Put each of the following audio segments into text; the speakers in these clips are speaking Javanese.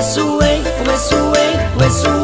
We're away, we're away, away.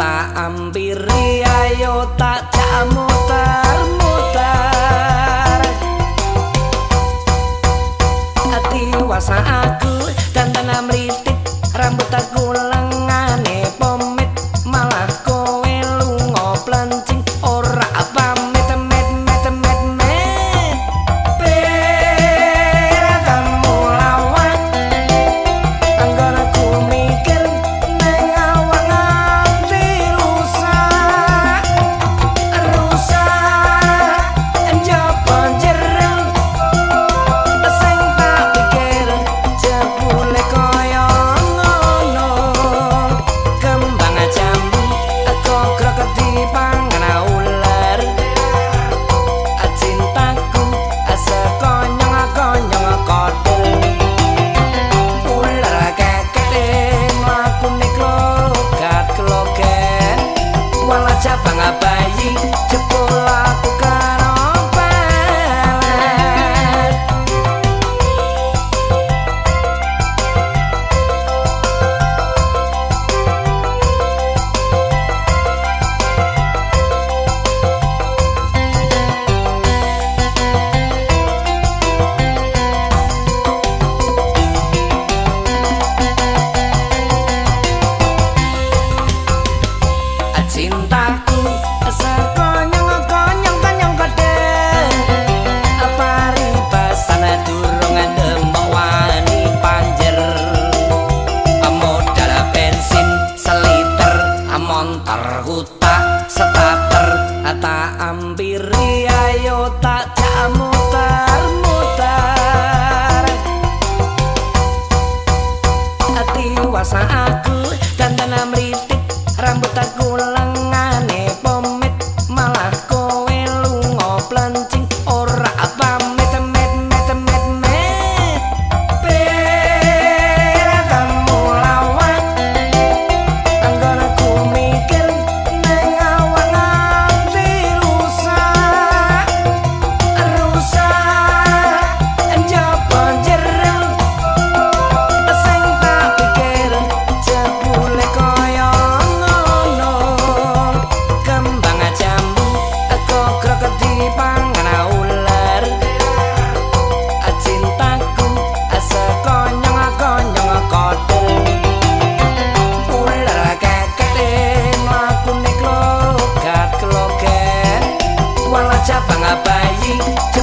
tak ambir. to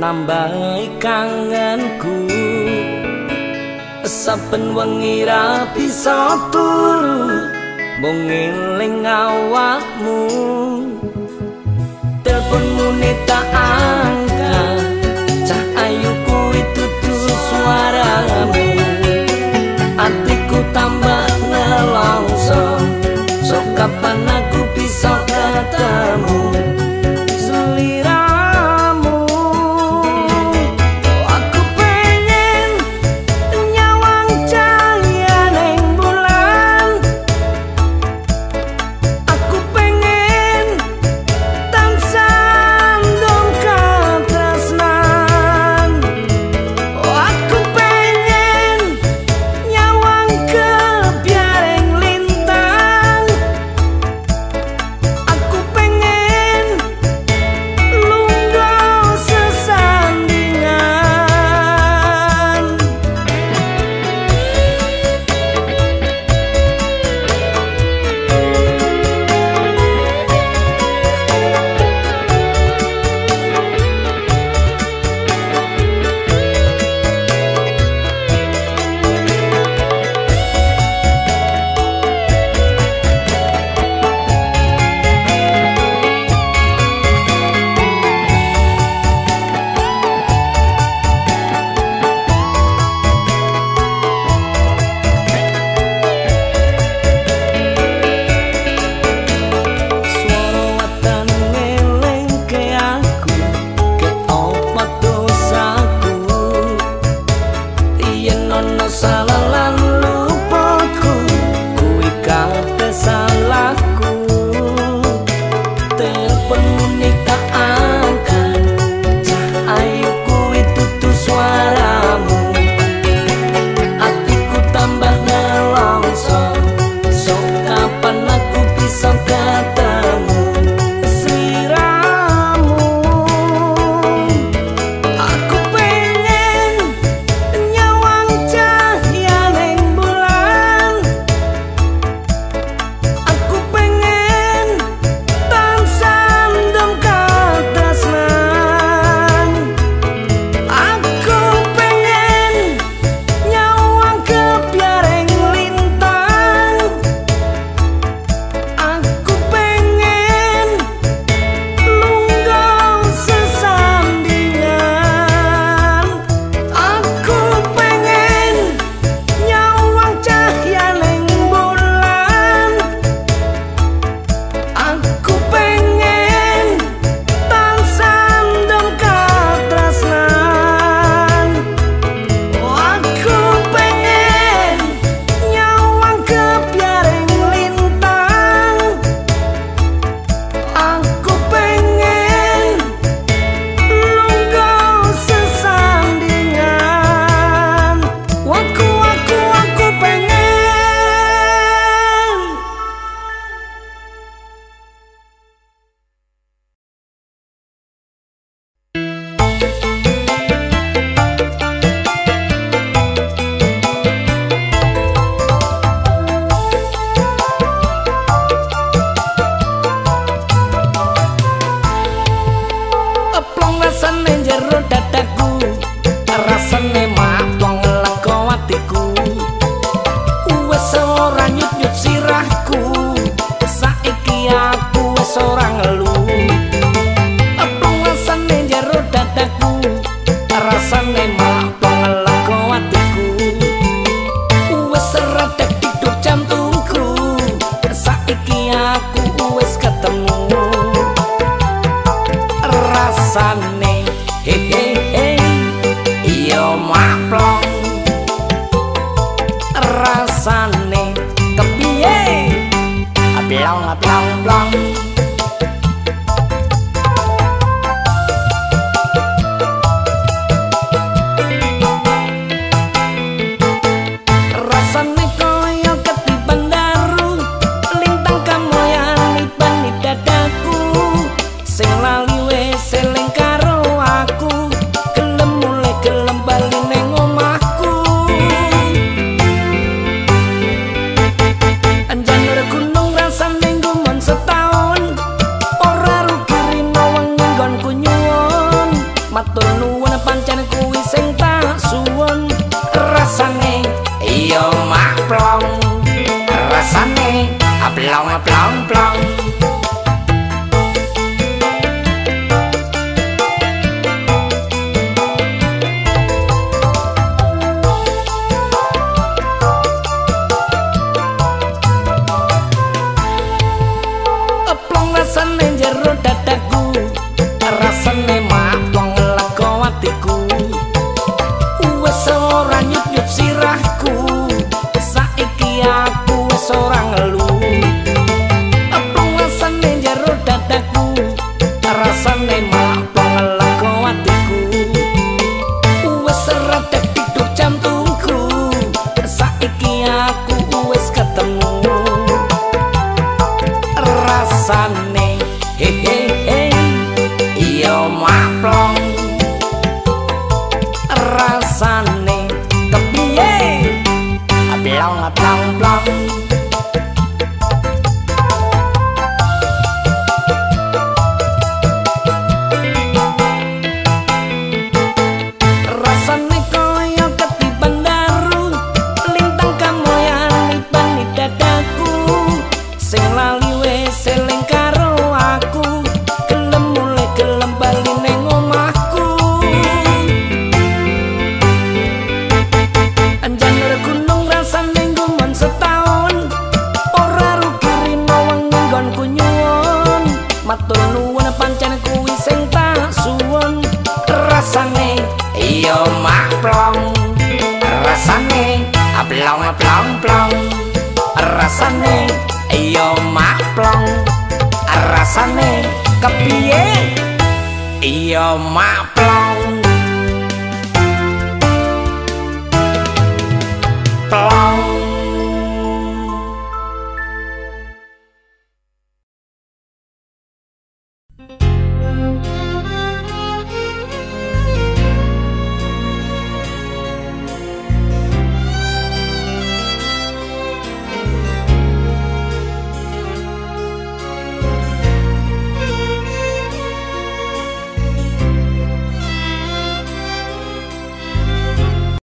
nambahi kangenku. Saben wengi ra bisa turu mung eling awakmu. Teleponmu tak angkat cah ayu kuwi dudu suaramu. Atiku tambah nelongso sok kapan